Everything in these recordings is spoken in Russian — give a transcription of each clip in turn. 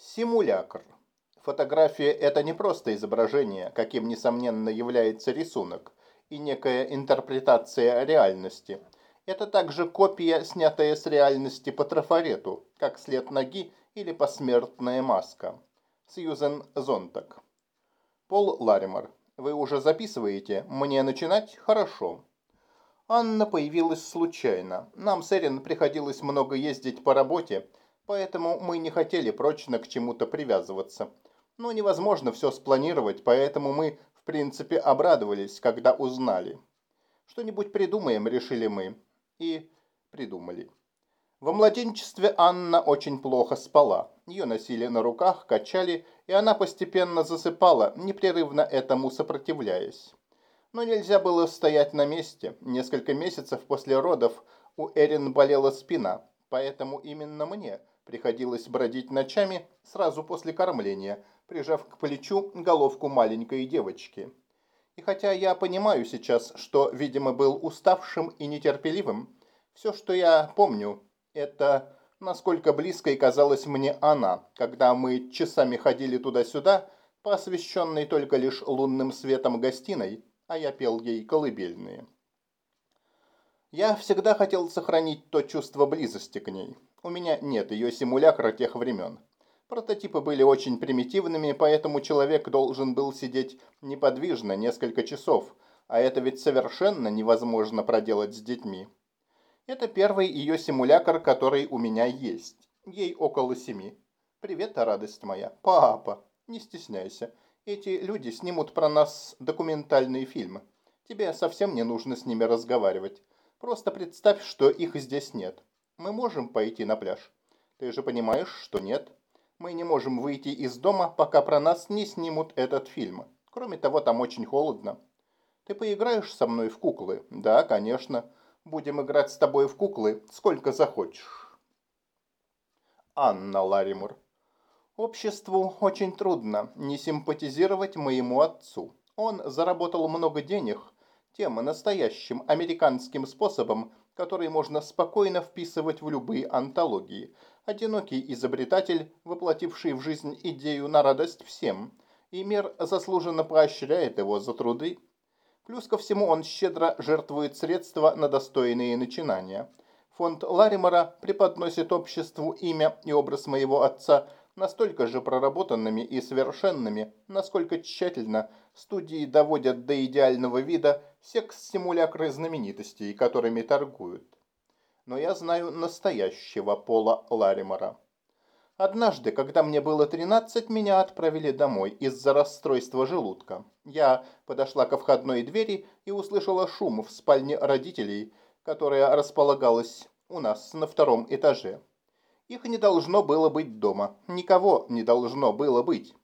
Симулякр. Фотография – это не просто изображение, каким, несомненно, является рисунок, и некая интерпретация реальности. Это также копия, снятая с реальности по трафарету, как след ноги или посмертная маска. Сьюзен Зонтак. Пол Ларимор. Вы уже записываете? Мне начинать? Хорошо. Анна появилась случайно. Нам с Эрин приходилось много ездить по работе, поэтому мы не хотели прочно к чему-то привязываться. Но невозможно все спланировать, поэтому мы, в принципе, обрадовались, когда узнали. Что-нибудь придумаем, решили мы. И придумали. Во младенчестве Анна очень плохо спала. Ее носили на руках, качали, и она постепенно засыпала, непрерывно этому сопротивляясь. Но нельзя было стоять на месте. Несколько месяцев после родов у Эрин болела спина, поэтому именно мне Приходилось бродить ночами сразу после кормления, прижав к плечу головку маленькой девочки. И хотя я понимаю сейчас, что, видимо, был уставшим и нетерпеливым, все, что я помню, это насколько близкой казалась мне она, когда мы часами ходили туда-сюда, по освещенной только лишь лунным светом гостиной, а я пел ей колыбельные. Я всегда хотел сохранить то чувство близости к ней. У меня нет ее симулякра тех времен. Прототипы были очень примитивными, поэтому человек должен был сидеть неподвижно несколько часов, а это ведь совершенно невозможно проделать с детьми. Это первый ее симулякр, который у меня есть. Ей около семи. Привет, радость моя. Папа, не стесняйся. Эти люди снимут про нас документальные фильмы. Тебе совсем не нужно с ними разговаривать. Просто представь, что их здесь нет. Мы можем пойти на пляж? Ты же понимаешь, что нет. Мы не можем выйти из дома, пока про нас не снимут этот фильм. Кроме того, там очень холодно. Ты поиграешь со мной в куклы? Да, конечно. Будем играть с тобой в куклы, сколько захочешь. Анна Ларимур. Обществу очень трудно не симпатизировать моему отцу. Он заработал много денег тем настоящим американским способом, который можно спокойно вписывать в любые антологии. Одинокий изобретатель, воплотивший в жизнь идею на радость всем, и мир заслуженно поощряет его за труды. Плюс ко всему он щедро жертвует средства на достойные начинания. Фонд Ларимора преподносит обществу имя и образ моего отца настолько же проработанными и совершенными, насколько тщательно студии доводят до идеального вида секс-симулякры знаменитостей, которыми торгуют. Но я знаю настоящего Пола Ларимора. Однажды, когда мне было 13, меня отправили домой из-за расстройства желудка. Я подошла ко входной двери и услышала шум в спальне родителей, которая располагалась у нас на втором этаже. Их не должно было быть дома. Никого не должно было быть.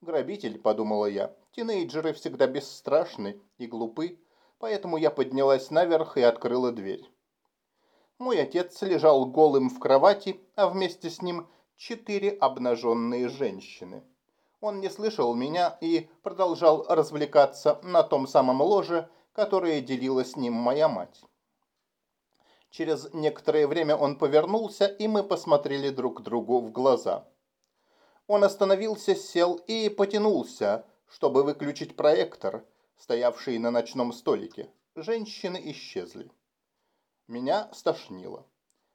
«Грабитель», — подумала я. «Тинейджеры всегда бесстрашны и глупы, поэтому я поднялась наверх и открыла дверь». Мой отец лежал голым в кровати, а вместе с ним четыре обнаженные женщины. Он не слышал меня и продолжал развлекаться на том самом ложе, которое делила с ним моя мать. Через некоторое время он повернулся, и мы посмотрели друг другу в глаза. Он остановился, сел и потянулся, чтобы выключить проектор, стоявший на ночном столике. Женщины исчезли. Меня стошнило.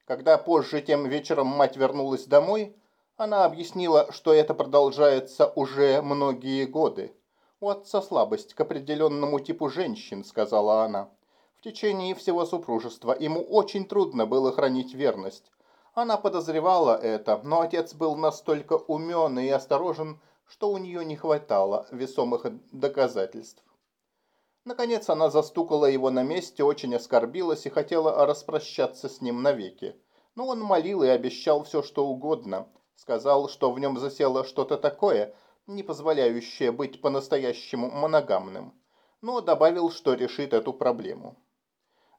Когда позже тем вечером мать вернулась домой, она объяснила, что это продолжается уже многие годы. «У отца слабость к определенному типу женщин», — сказала она. В течение всего супружества ему очень трудно было хранить верность. Она подозревала это, но отец был настолько умен и осторожен, что у нее не хватало весомых доказательств. Наконец она застукала его на месте, очень оскорбилась и хотела распрощаться с ним навеки. Но он молил и обещал все, что угодно. Сказал, что в нем засело что-то такое, не позволяющее быть по-настоящему моногамным. Но добавил, что решит эту проблему.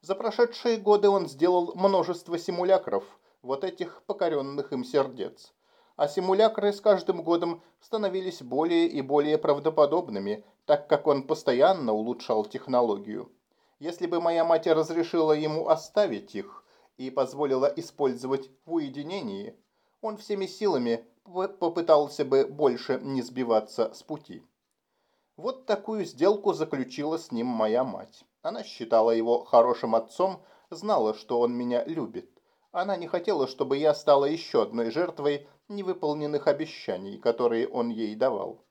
За прошедшие годы он сделал множество симулякров, вот этих покоренных им сердец. А симулякры с каждым годом становились более и более правдоподобными, так как он постоянно улучшал технологию. Если бы моя мать разрешила ему оставить их и позволила использовать в уединении, он всеми силами попытался бы больше не сбиваться с пути. Вот такую сделку заключила с ним моя мать. Она считала его хорошим отцом, знала, что он меня любит. Она не хотела, чтобы я стала еще одной жертвой невыполненных обещаний, которые он ей давал.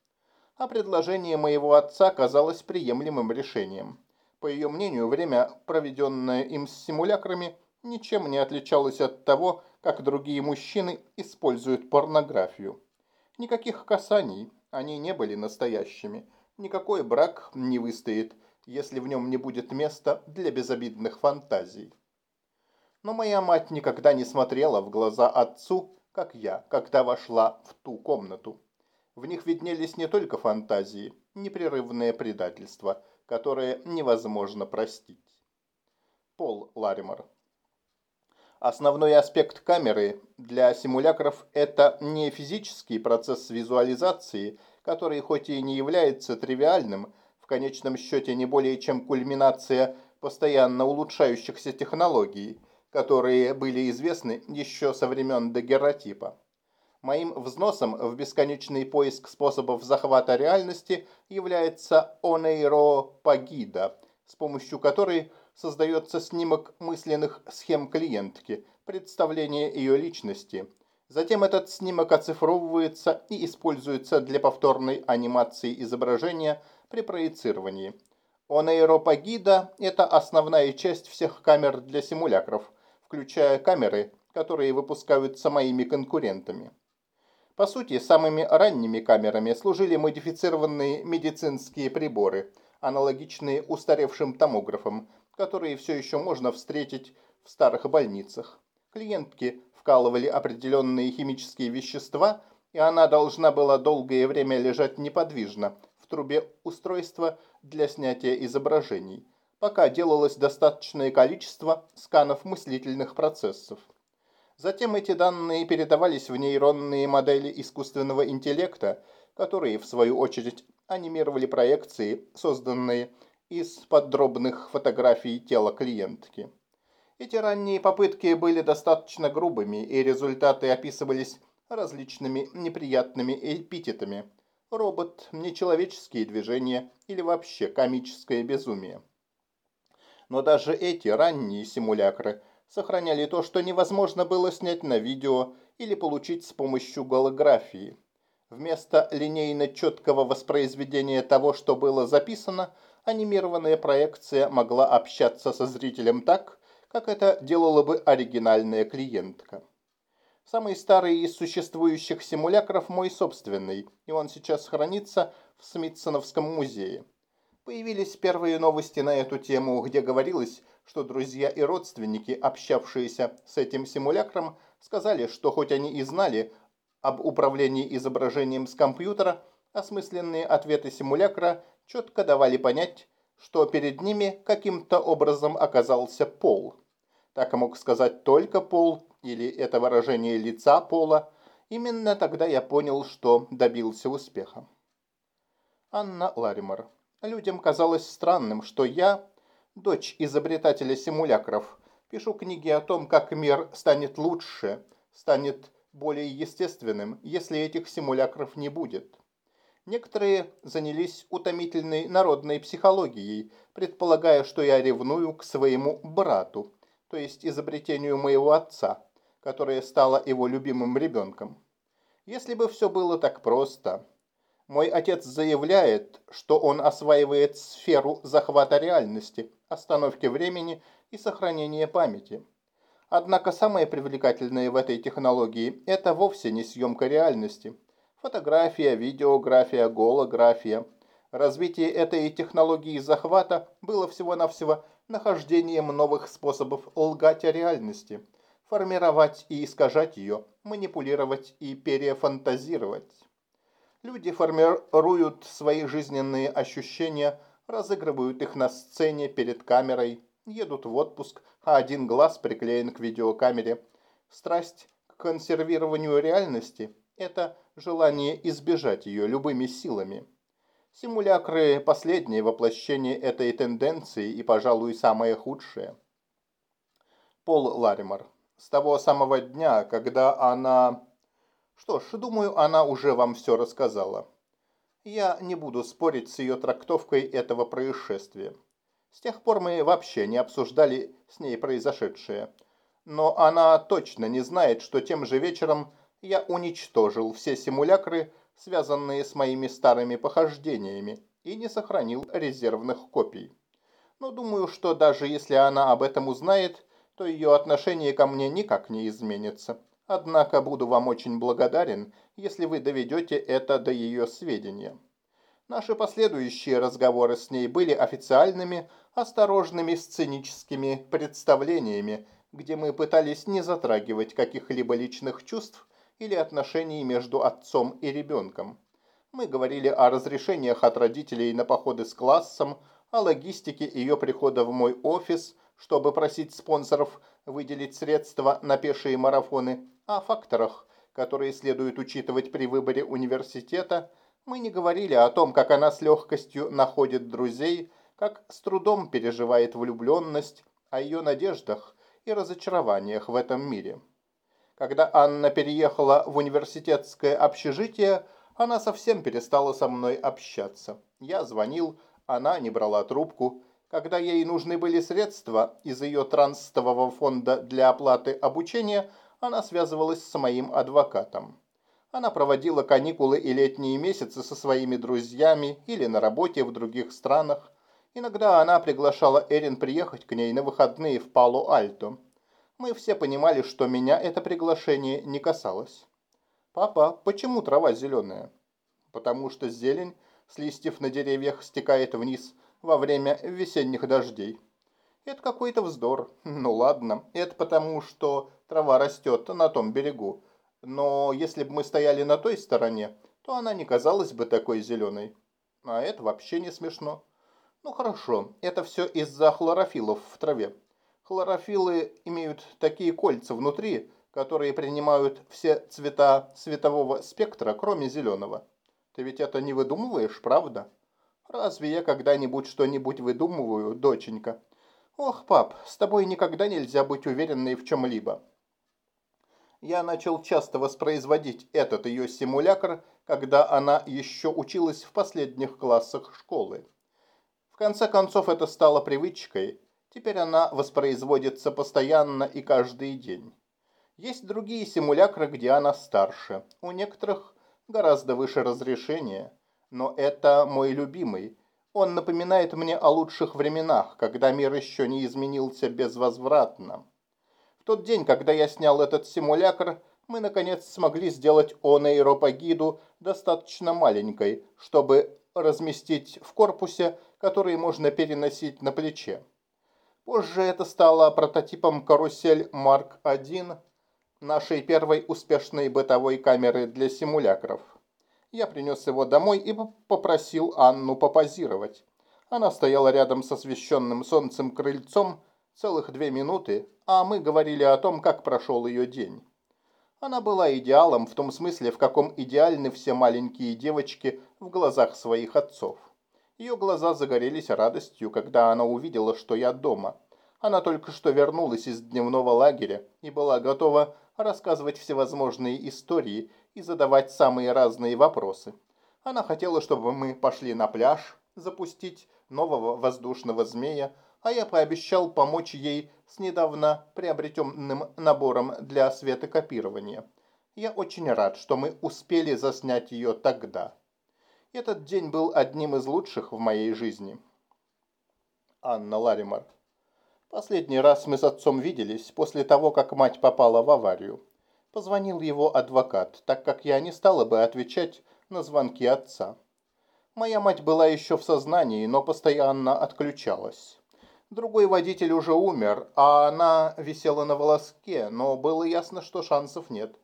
А предложение моего отца казалось приемлемым решением. По ее мнению, время, проведенное им с симулякрами, ничем не отличалось от того, как другие мужчины используют порнографию. Никаких касаний, они не были настоящими – Никакой брак не выстоит, если в нем не будет места для безобидных фантазий. Но моя мать никогда не смотрела в глаза отцу, как я, когда вошла в ту комнату. В них виднелись не только фантазии, непрерывное предательство, которое невозможно простить. Пол Ларимор Основной аспект камеры для симулякров – это не физический процесс визуализации, который хоть и не является тривиальным, в конечном счете не более чем кульминация постоянно улучшающихся технологий, которые были известны еще со времен дагеротипа. Моим взносом в бесконечный поиск способов захвата реальности является онейропагида, с помощью которой создается снимок мысленных схем клиентки, представление ее личности. Затем этот снимок оцифровывается и используется для повторной анимации изображения при проецировании. Онейропагида – это основная часть всех камер для симулякров, включая камеры, которые выпускаются моими конкурентами. По сути, самыми ранними камерами служили модифицированные медицинские приборы, аналогичные устаревшим томографам, которые все еще можно встретить в старых больницах. Клиентки вкалывали определенные химические вещества, и она должна была долгое время лежать неподвижно в трубе устройства для снятия изображений, пока делалось достаточное количество сканов мыслительных процессов. Затем эти данные передавались в нейронные модели искусственного интеллекта, которые, в свою очередь, анимировали проекции, созданные из подробных фотографий тела клиентки. Эти ранние попытки были достаточно грубыми, и результаты описывались различными неприятными эпитетами. Робот, нечеловеческие движения или вообще комическое безумие. Но даже эти ранние симулякры сохраняли то, что невозможно было снять на видео или получить с помощью голографии. Вместо линейно-четкого воспроизведения того, что было записано – анимированная проекция могла общаться со зрителем так, как это делала бы оригинальная клиентка. Самый старый из существующих симулякров мой собственный, и он сейчас хранится в Смитсоновском музее. Появились первые новости на эту тему, где говорилось, что друзья и родственники, общавшиеся с этим симулякром, сказали, что хоть они и знали об управлении изображением с компьютера, осмысленные ответы симулякра четко давали понять, что перед ними каким-то образом оказался пол. Так мог сказать только пол, или это выражение лица пола. Именно тогда я понял, что добился успеха. Анна Ларимор. Людям казалось странным, что я, дочь изобретателя симулякров, пишу книги о том, как мир станет лучше, станет более естественным, если этих симулякров не будет. Некоторые занялись утомительной народной психологией, предполагая, что я ревную к своему брату, то есть изобретению моего отца, которое стало его любимым ребенком. Если бы все было так просто. Мой отец заявляет, что он осваивает сферу захвата реальности, остановки времени и сохранения памяти. Однако самое привлекательное в этой технологии – это вовсе не съемка реальности – Фотография, видеография, голография. Развитие этой технологии захвата было всего-навсего нахождением новых способов лгать о реальности, формировать и искажать ее, манипулировать и перефантазировать. Люди формируют свои жизненные ощущения, разыгрывают их на сцене перед камерой, едут в отпуск, а один глаз приклеен к видеокамере. Страсть к консервированию реальности – это желание избежать ее любыми силами. Симулякры – последнее воплощение этой тенденции и, пожалуй, самое худшее. Пол Ларимор. С того самого дня, когда она... Что ж, думаю, она уже вам все рассказала. Я не буду спорить с ее трактовкой этого происшествия. С тех пор мы вообще не обсуждали с ней произошедшее. Но она точно не знает, что тем же вечером я уничтожил все симулякры, связанные с моими старыми похождениями, и не сохранил резервных копий. Но думаю, что даже если она об этом узнает, то ее отношение ко мне никак не изменится. Однако буду вам очень благодарен, если вы доведете это до ее сведения. Наши последующие разговоры с ней были официальными, осторожными сценическими представлениями, где мы пытались не затрагивать каких-либо личных чувств или отношений между отцом и ребенком. Мы говорили о разрешениях от родителей на походы с классом, о логистике ее прихода в мой офис, чтобы просить спонсоров выделить средства на пешие марафоны, о факторах, которые следует учитывать при выборе университета. Мы не говорили о том, как она с легкостью находит друзей, как с трудом переживает влюбленность, о ее надеждах и разочарованиях в этом мире. Когда Анна переехала в университетское общежитие, она совсем перестала со мной общаться. Я звонил, она не брала трубку. Когда ей нужны были средства из ее трансового фонда для оплаты обучения, она связывалась с моим адвокатом. Она проводила каникулы и летние месяцы со своими друзьями или на работе в других странах. Иногда она приглашала Эрин приехать к ней на выходные в Пало-Альто. Мы все понимали, что меня это приглашение не касалось. «Папа, почему трава зеленая?» «Потому что зелень с листьев на деревьях стекает вниз во время весенних дождей». «Это какой-то вздор. Ну ладно, это потому, что трава растет на том берегу. Но если бы мы стояли на той стороне, то она не казалась бы такой зеленой. А это вообще не смешно. Ну хорошо, это все из-за хлорофилов в траве. Хлорофиллы имеют такие кольца внутри, которые принимают все цвета светового спектра, кроме зеленого. Ты ведь это не выдумываешь, правда? Разве я когда-нибудь что-нибудь выдумываю, доченька? Ох, пап, с тобой никогда нельзя быть уверенной в чем-либо. Я начал часто воспроизводить этот ее симулятор, когда она еще училась в последних классах школы. В конце концов это стало привычкой, Теперь она воспроизводится постоянно и каждый день. Есть другие симулякры, где она старше. У некоторых гораздо выше разрешение. Но это мой любимый. Он напоминает мне о лучших временах, когда мир еще не изменился безвозвратно. В тот день, когда я снял этот симулякр, мы наконец смогли сделать онейропагиду достаточно маленькой, чтобы разместить в корпусе, который можно переносить на плече. Позже это стало прототипом карусель Марк 1 нашей первой успешной бытовой камеры для симулякров. Я принес его домой и попросил Анну попозировать. Она стояла рядом с освещенным солнцем крыльцом целых две минуты, а мы говорили о том, как прошел ее день. Она была идеалом в том смысле, в каком идеальны все маленькие девочки в глазах своих отцов. Ее глаза загорелись радостью, когда она увидела, что я дома. Она только что вернулась из дневного лагеря и была готова рассказывать всевозможные истории и задавать самые разные вопросы. Она хотела, чтобы мы пошли на пляж, запустить нового воздушного змея, а я пообещал помочь ей с недавно приобретенным набором для светокопирования. Я очень рад, что мы успели заснять ее тогда. Этот день был одним из лучших в моей жизни. Анна Ларимар. Последний раз мы с отцом виделись после того, как мать попала в аварию. Позвонил его адвокат, так как я не стала бы отвечать на звонки отца. Моя мать была еще в сознании, но постоянно отключалась. Другой водитель уже умер, а она висела на волоске, но было ясно, что шансов нет.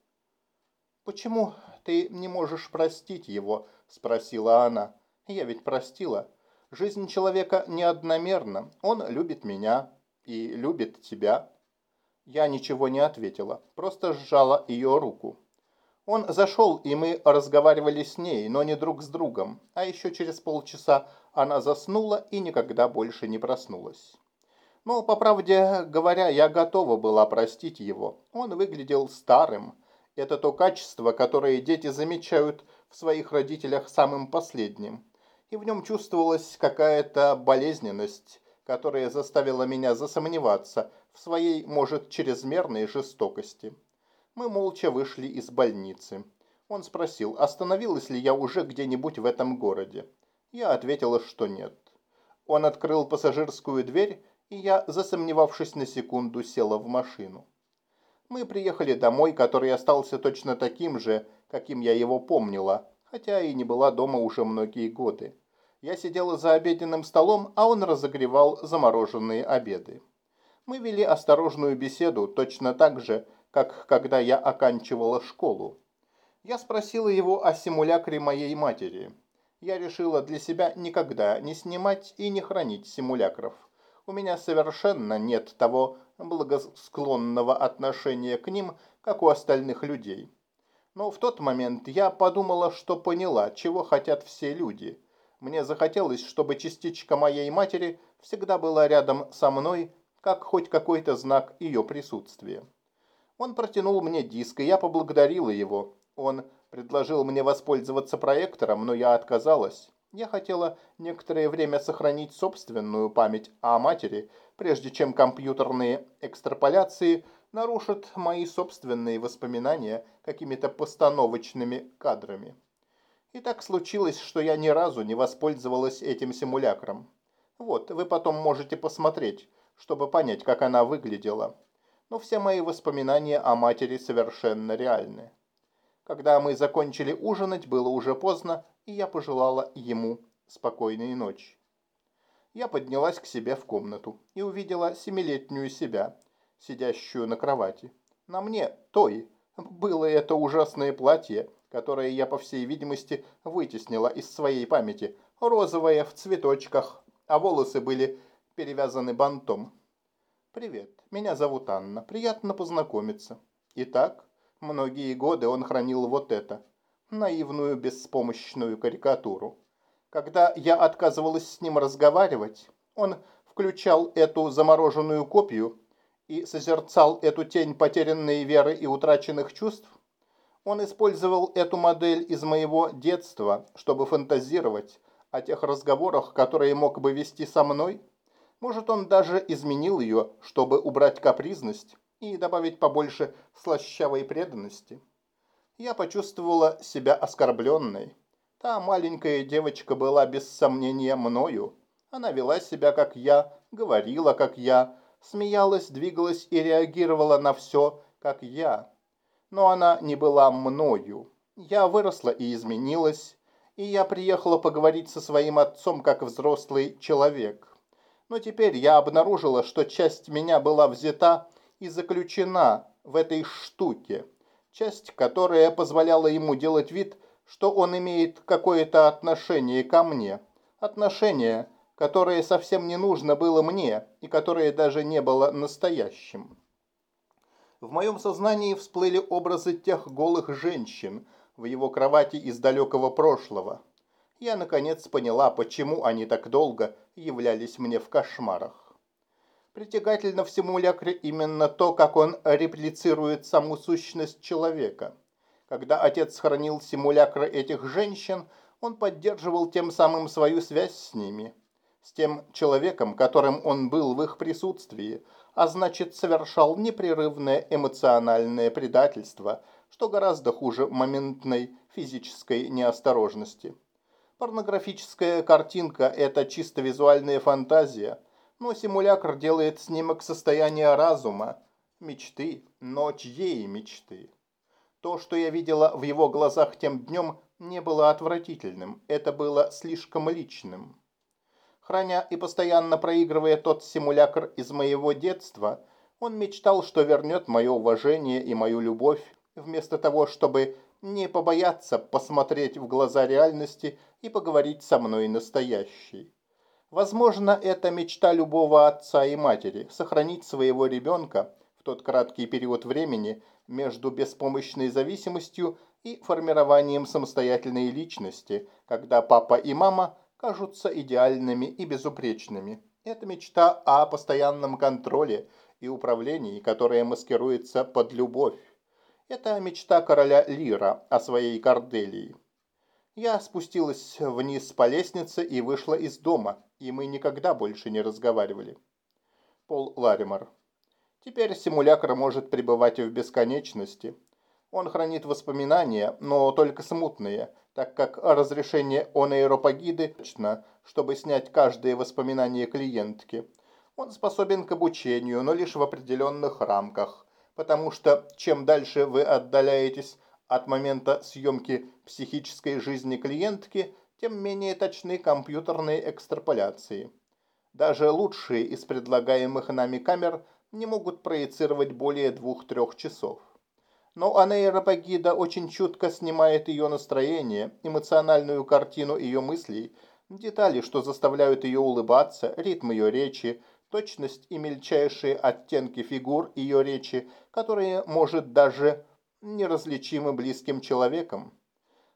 «Почему ты не можешь простить его?» – спросила она. «Я ведь простила. Жизнь человека неодномерна. Он любит меня и любит тебя». Я ничего не ответила, просто сжала ее руку. Он зашел, и мы разговаривали с ней, но не друг с другом, а еще через полчаса она заснула и никогда больше не проснулась. Но, по правде говоря, я готова была простить его. Он выглядел старым, Это то качество, которое дети замечают в своих родителях самым последним. И в нем чувствовалась какая-то болезненность, которая заставила меня засомневаться в своей, может, чрезмерной жестокости. Мы молча вышли из больницы. Он спросил, остановилась ли я уже где-нибудь в этом городе. Я ответила, что нет. Он открыл пассажирскую дверь, и я, засомневавшись на секунду, села в машину. Мы приехали домой, который остался точно таким же, каким я его помнила, хотя и не была дома уже многие годы. Я сидела за обеденным столом, а он разогревал замороженные обеды. Мы вели осторожную беседу точно так же, как когда я оканчивала школу. Я спросила его о симулякре моей матери. Я решила для себя никогда не снимать и не хранить симулякров. У меня совершенно нет того благосклонного отношения к ним, как у остальных людей. Но в тот момент я подумала, что поняла, чего хотят все люди – мне захотелось, чтобы частичка моей матери всегда была рядом со мной, как хоть какой-то знак ее присутствия. Он протянул мне диск, и я поблагодарила его. Он предложил мне воспользоваться проектором, но я отказалась. Я хотела некоторое время сохранить собственную память о матери, прежде чем компьютерные экстраполяции нарушат мои собственные воспоминания какими-то постановочными кадрами. И так случилось, что я ни разу не воспользовалась этим симулякром. Вот, вы потом можете посмотреть, чтобы понять, как она выглядела. Но все мои воспоминания о матери совершенно реальны. Когда мы закончили ужинать, было уже поздно, и я пожелала ему спокойной ночи. Я поднялась к себе в комнату и увидела семилетнюю себя, сидящую на кровати. На мне, той, было это ужасное платье, которое я, по всей видимости, вытеснила из своей памяти, розовое в цветочках, а волосы были перевязаны бантом. «Привет, меня зовут Анна. Приятно познакомиться». Итак, многие годы он хранил вот это, наивную беспомощную карикатуру. Когда я отказывалась с ним разговаривать, он включал эту замороженную копию и созерцал эту тень потерянной веры и утраченных чувств, он использовал эту модель из моего детства, чтобы фантазировать о тех разговорах, которые мог бы вести со мной. Может, он даже изменил ее, чтобы убрать капризность и добавить побольше слащавой преданности. Я почувствовала себя оскорбленной. Та маленькая девочка была без сомнения мною. Она вела себя, как я, говорила, как я, смеялась, двигалась и реагировала на все, как я но она не была мною. Я выросла и изменилась, и я приехала поговорить со своим отцом как взрослый человек. Но теперь я обнаружила, что часть меня была взята и заключена в этой штуке, часть, которая позволяла ему делать вид, что он имеет какое-то отношение ко мне, отношение, которое совсем не нужно было мне и которое даже не было настоящим. В моем сознании всплыли образы тех голых женщин в его кровати из далекого прошлого. Я, наконец, поняла, почему они так долго являлись мне в кошмарах. Притягательно в симулякре именно то, как он реплицирует саму сущность человека. Когда отец хранил симулякры этих женщин, он поддерживал тем самым свою связь с ними, с тем человеком, которым он был в их присутствии, а значит совершал непрерывное эмоциональное предательство, что гораздо хуже моментной физической неосторожности. Порнографическая картинка – это чисто визуальная фантазия, но симулякр делает снимок состояния разума, мечты, но чьей мечты? То, что я видела в его глазах тем днем, не было отвратительным, это было слишком личным. Храня и постоянно проигрывая тот симулякр из моего детства, он мечтал, что вернет мое уважение и мою любовь, вместо того, чтобы не побояться посмотреть в глаза реальности и поговорить со мной настоящей. Возможно, это мечта любого отца и матери – сохранить своего ребенка в тот краткий период времени между беспомощной зависимостью и формированием самостоятельной личности, когда папа и мама – кажутся идеальными и безупречными. Это мечта о постоянном контроле и управлении, которая маскируется под любовь. Это мечта короля Лира о своей Корделии. Я спустилась вниз по лестнице и вышла из дома, и мы никогда больше не разговаривали. Пол Ларимор. Теперь симулятор может пребывать в бесконечности. Он хранит воспоминания, но только смутные, так как разрешение онейропагиды точно, чтобы снять каждое воспоминание клиентки. Он способен к обучению, но лишь в определенных рамках, потому что чем дальше вы отдаляетесь от момента съемки психической жизни клиентки, тем менее точны компьютерные экстраполяции. Даже лучшие из предлагаемых нами камер не могут проецировать более двух-трех часов. Но анейропагида очень чутко снимает ее настроение, эмоциональную картину ее мыслей, детали, что заставляют ее улыбаться, ритм ее речи, точность и мельчайшие оттенки фигур ее речи, которые может даже неразличимы близким человеком.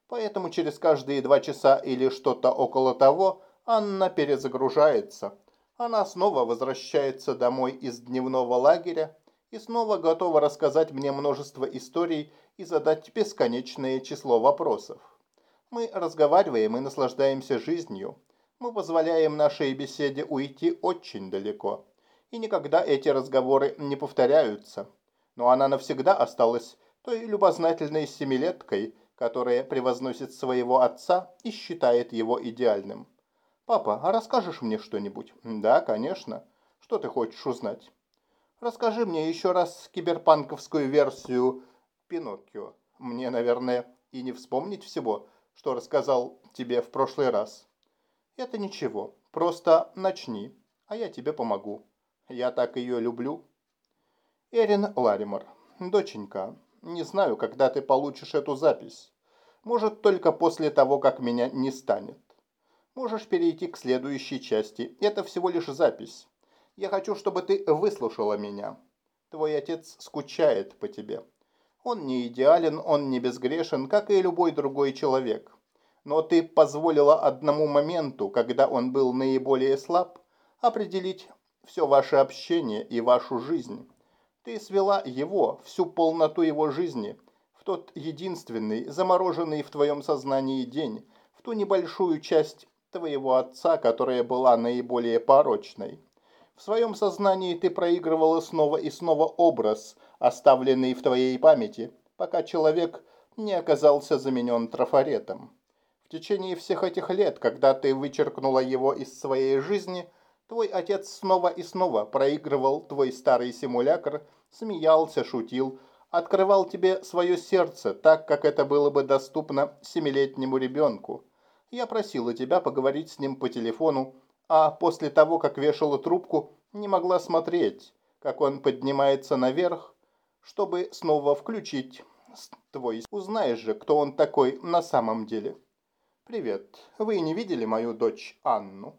Поэтому через каждые два часа или что-то около того Анна перезагружается – она снова возвращается домой из дневного лагеря и снова готова рассказать мне множество историй и задать бесконечное число вопросов. Мы разговариваем и наслаждаемся жизнью. Мы позволяем нашей беседе уйти очень далеко. И никогда эти разговоры не повторяются. Но она навсегда осталась той любознательной семилеткой, которая превозносит своего отца и считает его идеальным. «Папа, а расскажешь мне что-нибудь?» «Да, конечно. Что ты хочешь узнать?» «Расскажи мне еще раз киберпанковскую версию Пиноккио. Мне, наверное, и не вспомнить всего, что рассказал тебе в прошлый раз». «Это ничего. Просто начни, а я тебе помогу. Я так ее люблю». Эрин Ларимор. «Доченька, не знаю, когда ты получишь эту запись. Может, только после того, как меня не станет. Можешь перейти к следующей части. Это всего лишь запись. Я хочу, чтобы ты выслушала меня. Твой отец скучает по тебе. Он не идеален, он не безгрешен, как и любой другой человек. Но ты позволила одному моменту, когда он был наиболее слаб, определить все ваше общение и вашу жизнь. Ты свела его, всю полноту его жизни, в тот единственный, замороженный в твоем сознании день, в ту небольшую часть твоего отца, которая была наиболее порочной. В своем сознании ты проигрывала снова и снова образ, оставленный в твоей памяти, пока человек не оказался заменен трафаретом. В течение всех этих лет, когда ты вычеркнула его из своей жизни, твой отец снова и снова проигрывал твой старый симулятор, смеялся, шутил, открывал тебе свое сердце так, как это было бы доступно семилетнему ребенку. Я просила тебя поговорить с ним по телефону, а после того, как вешала трубку, не могла смотреть, как он поднимается наверх, чтобы снова включить твой. Узнаешь же, кто он такой на самом деле. Привет. Вы не видели мою дочь Анну?